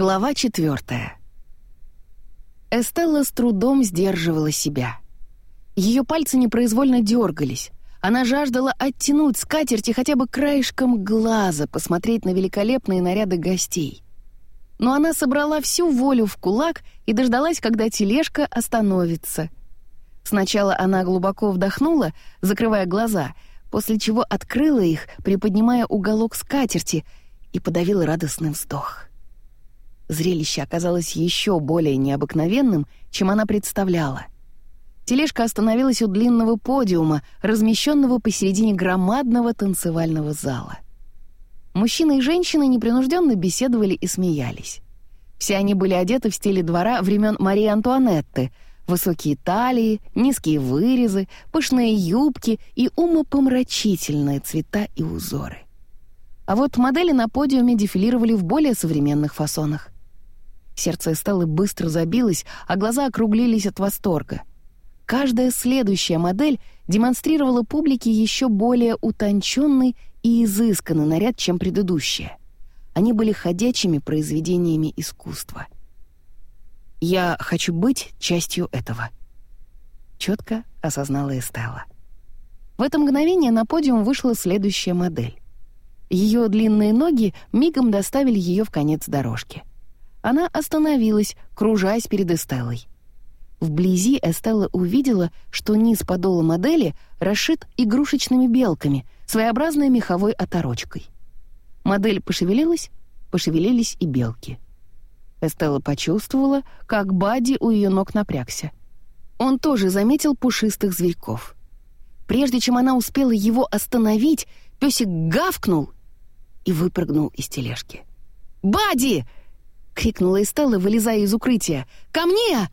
Глава четвертая. Эстелла с трудом сдерживала себя. Ее пальцы непроизвольно дергались. Она жаждала оттянуть скатерти хотя бы краешком глаза, посмотреть на великолепные наряды гостей. Но она собрала всю волю в кулак и дождалась, когда тележка остановится. Сначала она глубоко вдохнула, закрывая глаза, после чего открыла их, приподнимая уголок скатерти, и подавила радостный вздох. Зрелище оказалось еще более необыкновенным, чем она представляла. Тележка остановилась у длинного подиума, размещенного посередине громадного танцевального зала. Мужчины и женщины непринужденно беседовали и смеялись. Все они были одеты в стиле двора времен Марии Антуанетты — высокие талии, низкие вырезы, пышные юбки и умопомрачительные цвета и узоры. А вот модели на подиуме дефилировали в более современных фасонах. Сердце Эстеллы быстро забилось, а глаза округлились от восторга. Каждая следующая модель демонстрировала публике еще более утонченный и изысканный наряд, чем предыдущая. Они были ходячими произведениями искусства. «Я хочу быть частью этого», — четко осознала Эстелла. В это мгновение на подиум вышла следующая модель. Ее длинные ноги мигом доставили ее в конец дорожки она остановилась, кружась перед Эстеллой. Вблизи Эстелла увидела, что низ подола модели расшит игрушечными белками, своеобразной меховой оторочкой. Модель пошевелилась, пошевелились и белки. Эстелла почувствовала, как Бадди у ее ног напрягся. Он тоже заметил пушистых зверьков. Прежде чем она успела его остановить, песик гавкнул и выпрыгнул из тележки. «Бадди!» Крикнула Эстелла, вылезая из укрытия. «Ко мне!»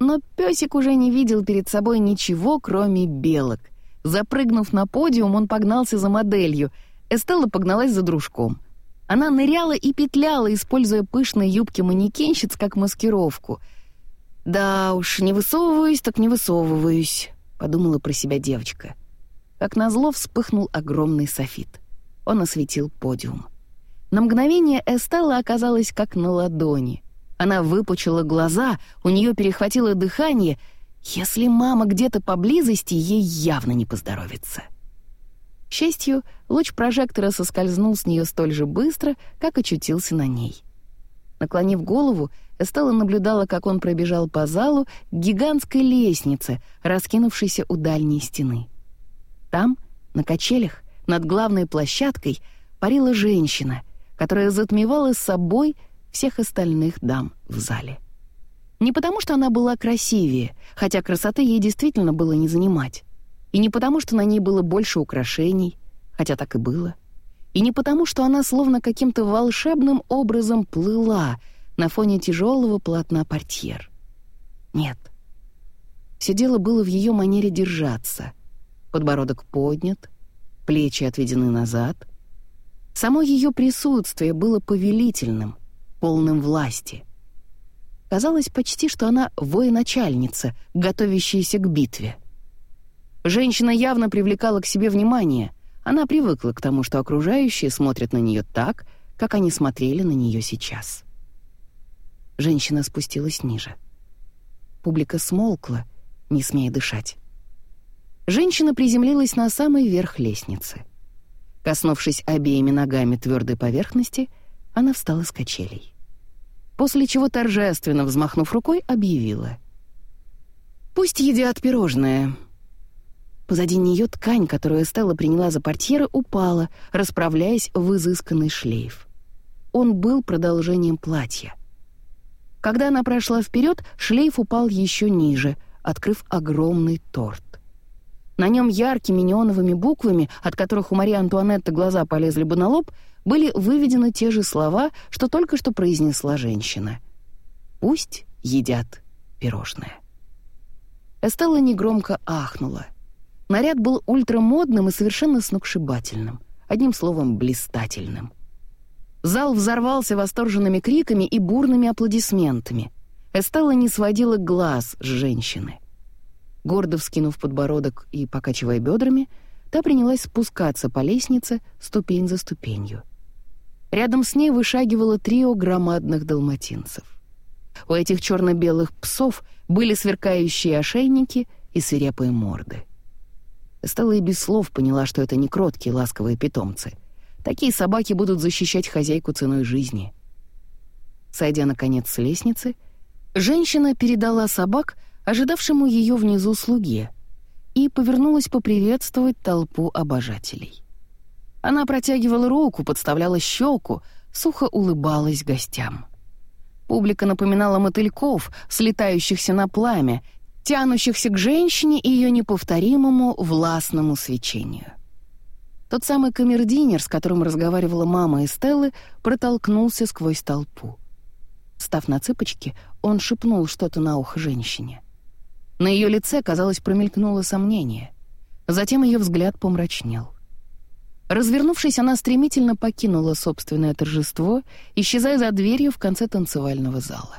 Но песик уже не видел перед собой ничего, кроме белок. Запрыгнув на подиум, он погнался за моделью. Эстелла погналась за дружком. Она ныряла и петляла, используя пышные юбки манекенщиц как маскировку. «Да уж, не высовываюсь, так не высовываюсь», — подумала про себя девочка. Как назло вспыхнул огромный софит. Он осветил подиум. На мгновение Эстелла оказалась как на ладони. Она выпучила глаза, у нее перехватило дыхание. Если мама где-то поблизости, ей явно не поздоровится. К счастью, луч прожектора соскользнул с нее столь же быстро, как очутился на ней. Наклонив голову, Эстелла наблюдала, как он пробежал по залу к гигантской лестнице, раскинувшейся у дальней стены. Там, на качелях, над главной площадкой, парила женщина — которая затмевала собой всех остальных дам в зале. Не потому, что она была красивее, хотя красоты ей действительно было не занимать. И не потому, что на ней было больше украшений, хотя так и было. И не потому, что она словно каким-то волшебным образом плыла на фоне тяжелого полотна портьер. Нет. Все дело было в ее манере держаться. Подбородок поднят, плечи отведены назад — Само ее присутствие было повелительным, полным власти. Казалось почти, что она военачальница, готовящаяся к битве. Женщина явно привлекала к себе внимание. Она привыкла к тому, что окружающие смотрят на нее так, как они смотрели на нее сейчас. Женщина спустилась ниже. Публика смолкла, не смея дышать. Женщина приземлилась на самый верх лестницы — Коснувшись обеими ногами твердой поверхности, она встала с качелей. После чего, торжественно взмахнув рукой, объявила. «Пусть едят пирожное». Позади нее ткань, которую Стелла приняла за портьера, упала, расправляясь в изысканный шлейф. Он был продолжением платья. Когда она прошла вперед, шлейф упал еще ниже, открыв огромный торт. На нем яркими неоновыми буквами, от которых у Марии Антуанетты глаза полезли бы на лоб, были выведены те же слова, что только что произнесла женщина. «Пусть едят пирожное». Эстелла негромко ахнула. Наряд был ультрамодным и совершенно сногсшибательным. Одним словом, блистательным. Зал взорвался восторженными криками и бурными аплодисментами. Эстелла не сводила глаз с женщины. Гордо вскинув подбородок и покачивая бедрами, та принялась спускаться по лестнице ступень за ступенью. Рядом с ней вышагивало трио громадных далматинцев. У этих черно-белых псов были сверкающие ошейники и свирепые морды. Стелла и без слов поняла, что это не кроткие ласковые питомцы. Такие собаки будут защищать хозяйку ценой жизни. Сойдя, наконец, с лестницы, женщина передала собак ожидавшему ее внизу слуге и повернулась поприветствовать толпу обожателей. Она протягивала руку, подставляла щеку, сухо улыбалась гостям. Публика напоминала мотыльков, слетающихся на пламя, тянущихся к женщине и ее неповторимому властному свечению. Тот самый камердинер, с которым разговаривала мама Эстеллы, протолкнулся сквозь толпу. Став на цыпочки, он шепнул что-то на ухо женщине. На ее лице, казалось, промелькнуло сомнение. Затем ее взгляд помрачнел. Развернувшись, она стремительно покинула собственное торжество, исчезая за дверью в конце танцевального зала.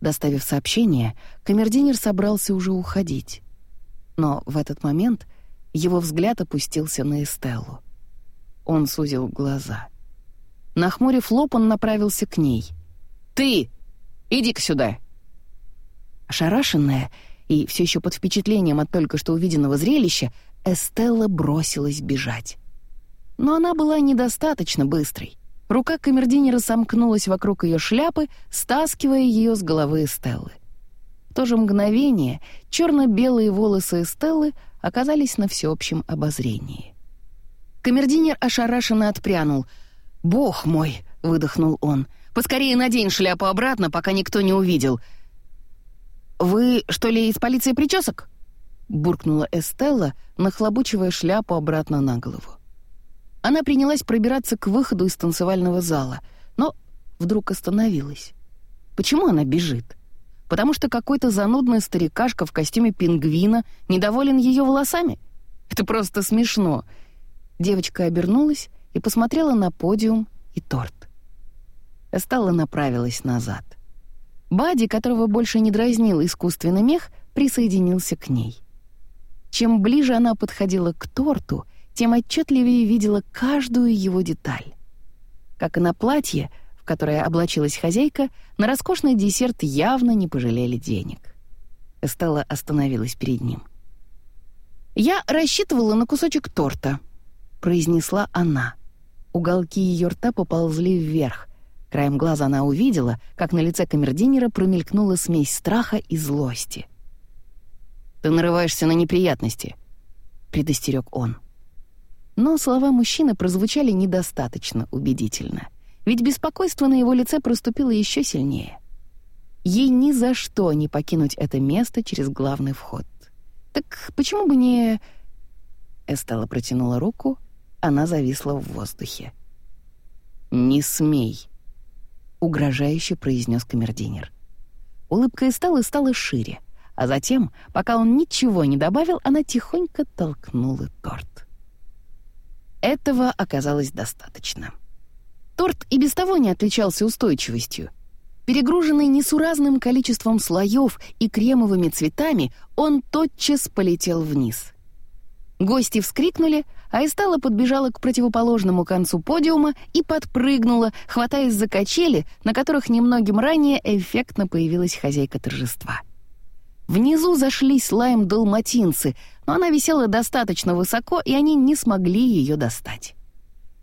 Доставив сообщение, камердинер собрался уже уходить. Но в этот момент его взгляд опустился на Эстеллу. Он сузил глаза. Нахмурив лоб, он направился к ней. «Ты! Иди-ка сюда!» Ошарашенная и все еще под впечатлением от только что увиденного зрелища, Эстелла бросилась бежать. Но она была недостаточно быстрой. Рука камердинера сомкнулась вокруг ее шляпы, стаскивая ее с головы Эстеллы. В то же мгновение черно-белые волосы Эстеллы оказались на всеобщем обозрении. Камердинер ошарашенно отпрянул. «Бог мой!» — выдохнул он. «Поскорее надень шляпу обратно, пока никто не увидел. «Вы, что ли, из полиции причесок?» — буркнула Эстелла, нахлобучивая шляпу обратно на голову. Она принялась пробираться к выходу из танцевального зала, но вдруг остановилась. Почему она бежит? Потому что какой-то занудный старикашка в костюме пингвина недоволен ее волосами? Это просто смешно. Девочка обернулась и посмотрела на подиум и торт. Эстелла направилась назад. Бади, которого больше не дразнил искусственный мех, присоединился к ней. Чем ближе она подходила к торту, тем отчетливее видела каждую его деталь. Как и на платье, в которое облачилась хозяйка, на роскошный десерт явно не пожалели денег. Эстелла остановилась перед ним. «Я рассчитывала на кусочек торта», — произнесла она. Уголки ее рта поползли вверх, Краем глаза она увидела, как на лице камердинера промелькнула смесь страха и злости. «Ты нарываешься на неприятности», — предостерег он. Но слова мужчины прозвучали недостаточно убедительно, ведь беспокойство на его лице проступило еще сильнее. Ей ни за что не покинуть это место через главный вход. Так почему бы не... Эстелла протянула руку, она зависла в воздухе. «Не смей», — угрожающе произнес камердинер. Улыбка Эстеллы стала шире, а затем, пока он ничего не добавил, она тихонько толкнула торт. Этого оказалось достаточно. Торт и без того не отличался устойчивостью. Перегруженный несуразным количеством слоев и кремовыми цветами, он тотчас полетел вниз. Гости вскрикнули, а Эстелла подбежала к противоположному концу подиума и подпрыгнула, хватаясь за качели, на которых немногим ранее эффектно появилась хозяйка торжества. Внизу зашлись лаем далматинцы, но она висела достаточно высоко, и они не смогли ее достать.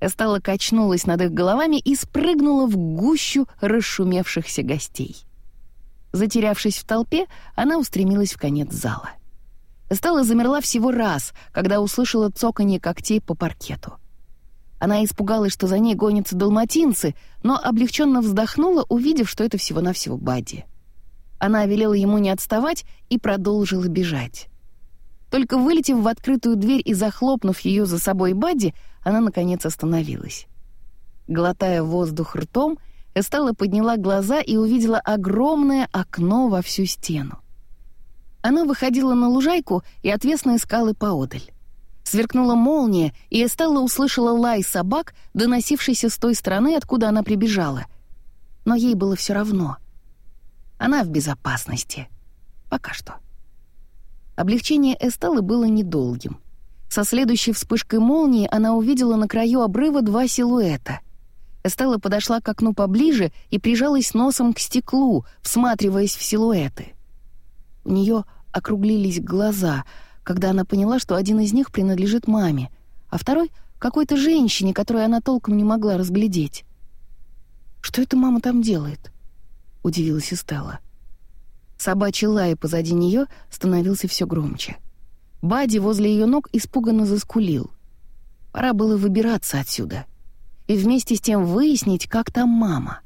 Эстелла качнулась над их головами и спрыгнула в гущу расшумевшихся гостей. Затерявшись в толпе, она устремилась в конец зала. Стелла замерла всего раз, когда услышала цоканье когтей по паркету. Она испугалась, что за ней гонятся далматинцы, но облегченно вздохнула, увидев, что это всего-навсего Бадди. Она велела ему не отставать и продолжила бежать. Только вылетев в открытую дверь и захлопнув ее за собой Бадди, она, наконец, остановилась. Глотая воздух ртом, Эстелла подняла глаза и увидела огромное окно во всю стену. Оно выходило на лужайку и отвесные скалы поодаль. Сверкнула молния, и Эстелла услышала лай собак, доносившийся с той стороны, откуда она прибежала. Но ей было все равно. Она в безопасности. Пока что. Облегчение Эстеллы было недолгим. Со следующей вспышкой молнии она увидела на краю обрыва два силуэта. Эстелла подошла к окну поближе и прижалась носом к стеклу, всматриваясь в силуэты. У нее округлились глаза, когда она поняла, что один из них принадлежит маме, а второй — какой-то женщине, которую она толком не могла разглядеть. «Что эта мама там делает?» — удивилась Эстелла. Собачий лай позади нее становился все громче. Бади возле ее ног испуганно заскулил. Пора было выбираться отсюда. И вместе с тем выяснить, как там мама.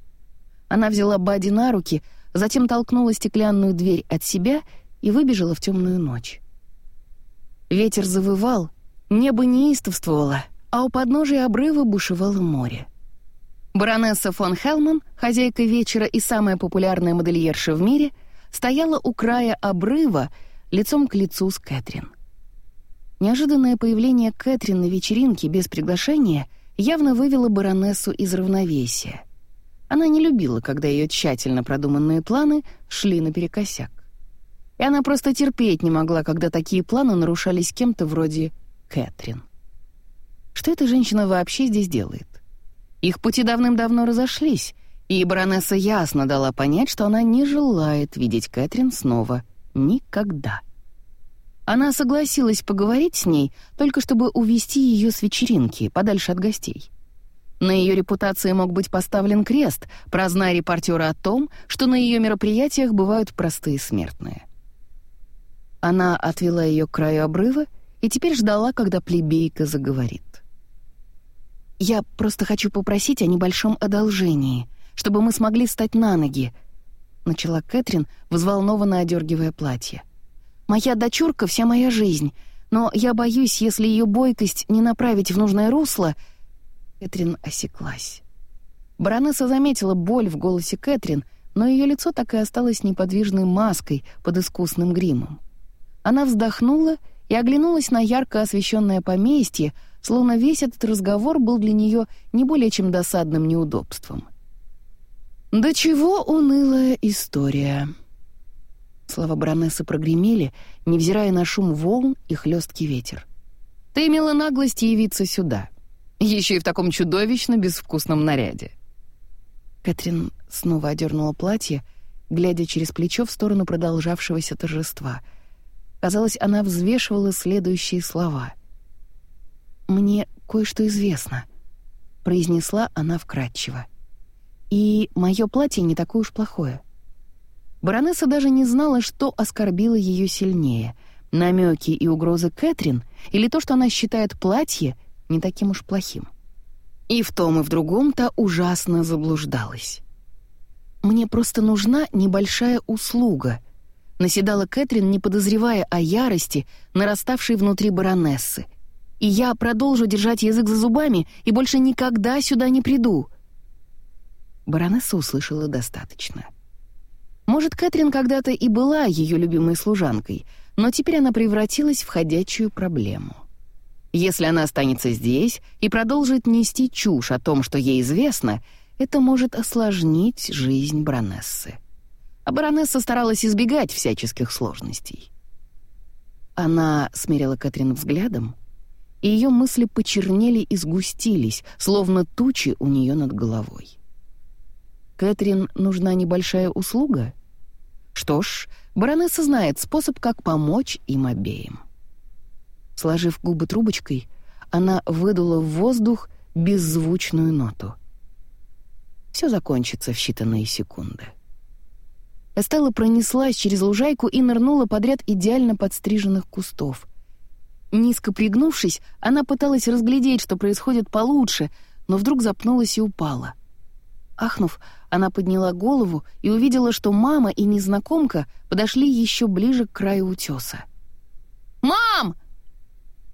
Она взяла Бади на руки, затем толкнула стеклянную дверь от себя и выбежала в темную ночь. Ветер завывал, небо неистовствовало, а у подножия обрыва бушевало море. Баронесса фон Хелман, хозяйка вечера и самая популярная модельерша в мире, стояла у края обрыва лицом к лицу с Кэтрин. Неожиданное появление Кэтрин на вечеринке без приглашения явно вывело баронессу из равновесия. Она не любила, когда ее тщательно продуманные планы шли наперекосяк. И она просто терпеть не могла, когда такие планы нарушались кем-то вроде Кэтрин. Что эта женщина вообще здесь делает? Их пути давным-давно разошлись, и баронесса ясно дала понять, что она не желает видеть Кэтрин снова. Никогда. Она согласилась поговорить с ней, только чтобы увести ее с вечеринки, подальше от гостей. На ее репутации мог быть поставлен крест, прозная репортера о том, что на ее мероприятиях бывают простые смертные. Она отвела ее к краю обрыва и теперь ждала, когда плебейка заговорит. «Я просто хочу попросить о небольшом одолжении, чтобы мы смогли встать на ноги», — начала Кэтрин, взволнованно одергивая платье. Моя дочурка — вся моя жизнь, но я боюсь, если ее бойкость не направить в нужное русло...» Кэтрин осеклась. Баронесса заметила боль в голосе Кэтрин, но ее лицо так и осталось неподвижной маской под искусным гримом. Она вздохнула и оглянулась на ярко освещенное поместье, словно весь этот разговор был для нее не более чем досадным неудобством. «Да чего унылая история!» Слова баронессы прогремели, невзирая на шум волн и хлесткий ветер. «Ты имела наглость явиться сюда, еще и в таком чудовищно безвкусном наряде». Кэтрин снова одернула платье, глядя через плечо в сторону продолжавшегося торжества. Казалось, она взвешивала следующие слова. «Мне кое-что известно», — произнесла она вкратчиво. «И мое платье не такое уж плохое». Баронесса даже не знала, что оскорбило ее сильнее — намеки и угрозы Кэтрин или то, что она считает платье не таким уж плохим. И в том и в другом-то ужасно заблуждалась. «Мне просто нужна небольшая услуга», — наседала Кэтрин, не подозревая о ярости, нараставшей внутри баронессы. «И я продолжу держать язык за зубами и больше никогда сюда не приду». Баронесса услышала достаточно. — может, Кэтрин когда-то и была ее любимой служанкой, но теперь она превратилась в ходячую проблему. Если она останется здесь и продолжит нести чушь о том, что ей известно, это может осложнить жизнь баронессы. А баронесса старалась избегать всяческих сложностей. Она смирила Кэтрин взглядом, и ее мысли почернели и сгустились, словно тучи у нее над головой. Кэтрин нужна небольшая услуга — что ж, баронесса знает способ, как помочь им обеим. Сложив губы трубочкой, она выдула в воздух беззвучную ноту. Все закончится в считанные секунды. Эстелла пронеслась через лужайку и нырнула подряд идеально подстриженных кустов. Низко пригнувшись, она пыталась разглядеть, что происходит получше, но вдруг запнулась и упала. Ахнув, она подняла голову и увидела, что мама и незнакомка подошли еще ближе к краю утеса. «Мам!» —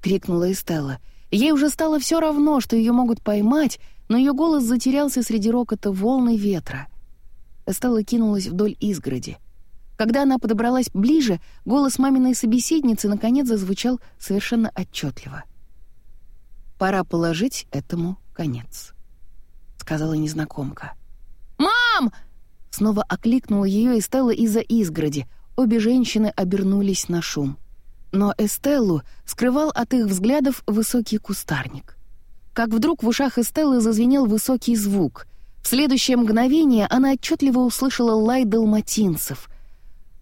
крикнула Эстелла. Ей уже стало все равно, что ее могут поймать, но ее голос затерялся среди рокота волны ветра. Эстелла кинулась вдоль изгороди. Когда она подобралась ближе, голос маминой собеседницы наконец зазвучал совершенно отчетливо. «Пора положить этому конец», — сказала незнакомка. «Мам!» Снова окликнула ее Эстелла из-за изгороди. Обе женщины обернулись на шум. Но Эстеллу скрывал от их взглядов высокий кустарник. как вдруг в ушах Эстеллы зазвенел высокий звук. В следующее мгновение она отчетливо услышала лай далматинцев.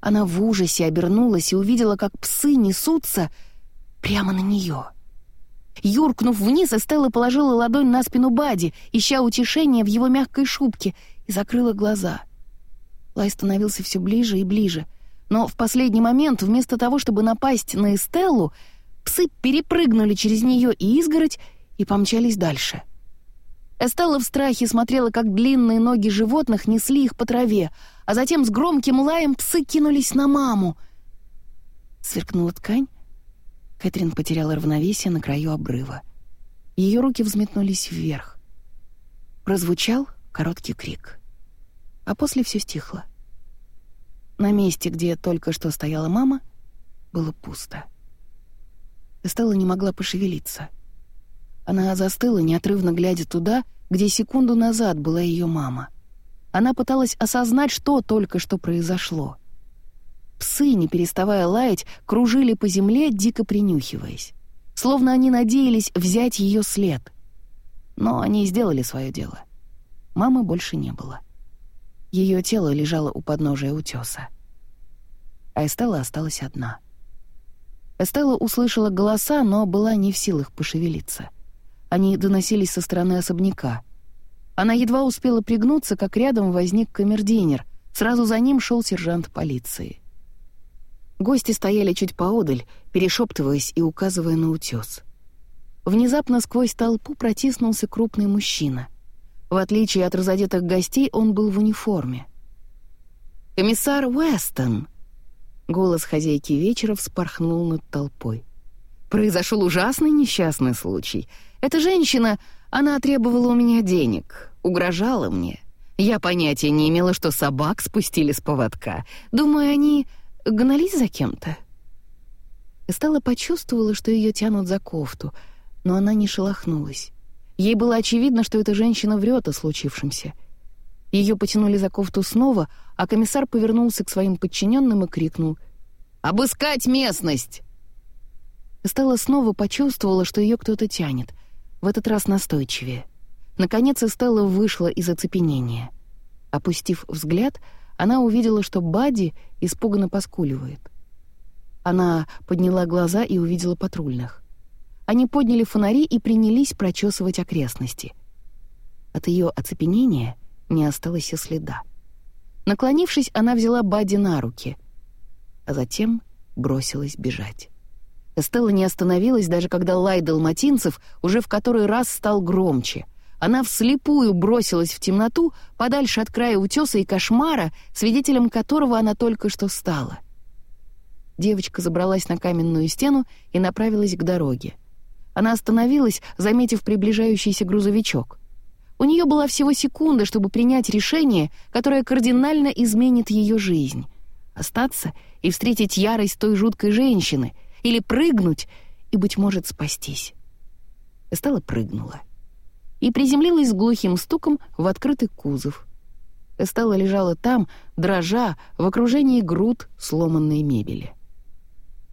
Она в ужасе обернулась и увидела, как псы несутся прямо на нее. Юркнув вниз, Эстелла положила ладонь на спину Бади, ища утешения в его мягкой шубке, и закрыла глаза. Лай становился все ближе и ближе. Но в последний момент, вместо того, чтобы напасть на Эстеллу, псы перепрыгнули через нее и изгородь и помчались дальше. Эстелла в страхе смотрела, как длинные ноги животных несли их по траве, а затем с громким лаем псы кинулись на маму. Сверкнула ткань. Кэтрин потеряла равновесие на краю обрыва. Ее руки взметнулись вверх. Прозвучал короткий крик. А после все стихло. На месте, где только что стояла мама, было пусто. Эстелла не могла пошевелиться. Она застыла, неотрывно глядя туда, где секунду назад была ее мама. Она пыталась осознать, что только что произошло. Псы, не переставая лаять, кружили по земле, дико принюхиваясь. Словно они надеялись взять ее след. Но они сделали свое дело. Мамы больше не было. Ее тело лежало у подножия утеса. А Эстелла осталась одна. Эстелла услышала голоса, но была не в силах пошевелиться. Они доносились со стороны особняка. Она едва успела пригнуться, как рядом возник камердинер. Сразу за ним шел сержант полиции. Гости стояли чуть поодаль, перешептываясь и указывая на утес. Внезапно сквозь толпу протиснулся крупный мужчина. В отличие от разодетых гостей, он был в униформе. «Комиссар Уэстон!» Голос хозяйки вечера вспорхнул над толпой. «Произошел ужасный несчастный случай. Эта женщина, она требовала у меня денег, угрожала мне. Я понятия не имела, что собак спустили с поводка. Думаю, они гнались за кем-то». Стала почувствовала, что ее тянут за кофту, но она не шелохнулась. Ей было очевидно, что эта женщина врет о случившемся. Ее потянули за кофту снова, а комиссар повернулся к своим подчиненным и крикнул «Обыскать местность!». Стелла снова почувствовала, что ее кто-то тянет, в этот раз настойчивее. Наконец Стелла вышла из оцепенения. Опустив взгляд, она увидела, что Бадди испуганно поскуливает. Она подняла глаза и увидела патрульных. Они подняли фонари и принялись прочесывать окрестности. От ее оцепенения не осталось и следа. Наклонившись, она взяла Бадди на руки, а затем бросилась бежать. Эстелла не остановилась, даже когда лай далматинцев уже в который раз стал громче. Она вслепую бросилась в темноту, подальше от края утеса и кошмара, свидетелем которого она только что стала. Девочка забралась на каменную стену и направилась к дороге. Она остановилась, заметив приближающийся грузовичок. У нее была всего секунда, чтобы принять решение, которое кардинально изменит ее жизнь. Остаться и встретить ярость той жуткой женщины, или прыгнуть и, быть может, спастись. Эстелла прыгнула и приземлилась с глухим стуком в открытый кузов. Эстелла лежала там, дрожа, в окружении груд сломанной мебели.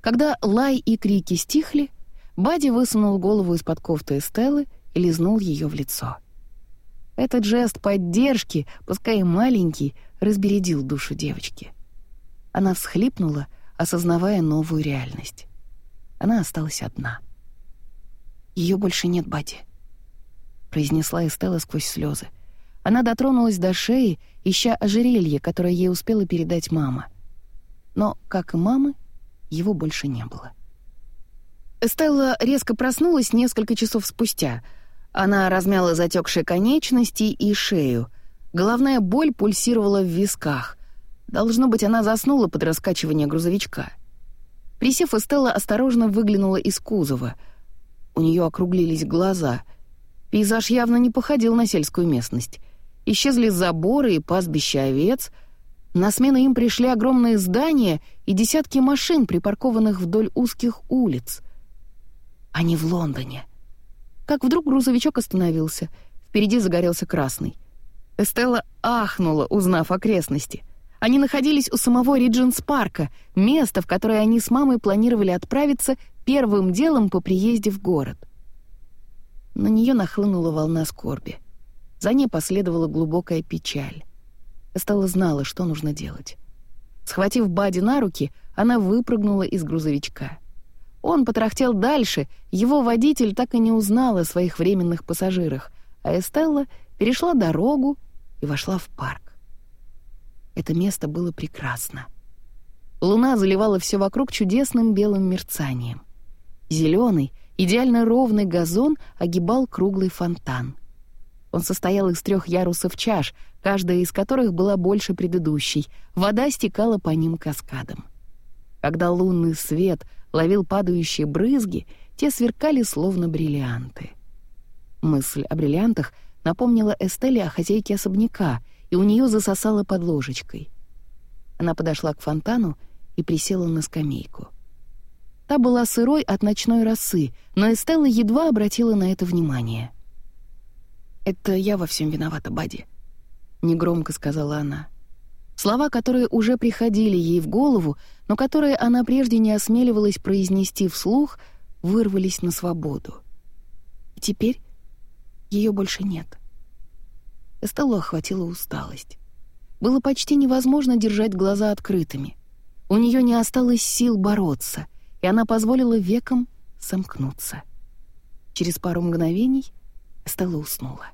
Когда лай и крики стихли, Бади высунул голову из-под кофты Эстеллы и лизнул ее в лицо. Этот жест поддержки, пускай и маленький, разбередил душу девочки. Она всхлипнула, осознавая новую реальность. Она осталась одна. Ее больше нет, Бади», — произнесла Эстелла сквозь слезы. Она дотронулась до шеи, ища ожерелье, которое ей успела передать мама. Но, как и мамы, его больше не было. Эстелла резко проснулась несколько часов спустя. Она размяла затекшие конечности и шею. Головная боль пульсировала в висках. Должно быть, она заснула под раскачивание грузовичка. Присев, Эстелла осторожно выглянула из кузова. У нее округлились глаза. Пейзаж явно не походил на сельскую местность. Исчезли заборы и пастбища овец. На смену им пришли огромные здания и десятки машин, припаркованных вдоль узких улиц — они в Лондоне. Как вдруг грузовичок остановился. Впереди загорелся красный. Эстелла ахнула, узнав окрестности. Они находились у самого Ридженс-парка, место, в которое они с мамой планировали отправиться первым делом по приезде в город. На нее нахлынула волна скорби. За ней последовала глубокая печаль. Эстелла знала, что нужно делать. Схватив Бади на руки, она выпрыгнула из грузовичка. Он потрахтел дальше, его водитель так и не узнал о своих временных пассажирах, а Эстелла перешла дорогу и вошла в парк. Это место было прекрасно. Луна заливала все вокруг чудесным белым мерцанием. Зеленый, идеально ровный газон огибал круглый фонтан. Он состоял из трех ярусов чаш, каждая из которых была больше предыдущей. Вода стекала по ним каскадом. Когда лунный свет ловил падающие брызги, те сверкали словно бриллианты. Мысль о бриллиантах напомнила Эстелле о хозяйке особняка, и у нее засосала под ложечкой. Она подошла к фонтану и присела на скамейку. Та была сырой от ночной росы, но Эстелла едва обратила на это внимание. «Это я во всем виновата, Бади», — негромко сказала она. Слова, которые уже приходили ей в голову, но которые она прежде не осмеливалась произнести вслух, вырвались на свободу. И теперь ее больше нет. Эстеллу охватила усталость. Было почти невозможно держать глаза открытыми. У нее не осталось сил бороться, и она позволила векам сомкнуться. Через пару мгновений Эстелла уснула.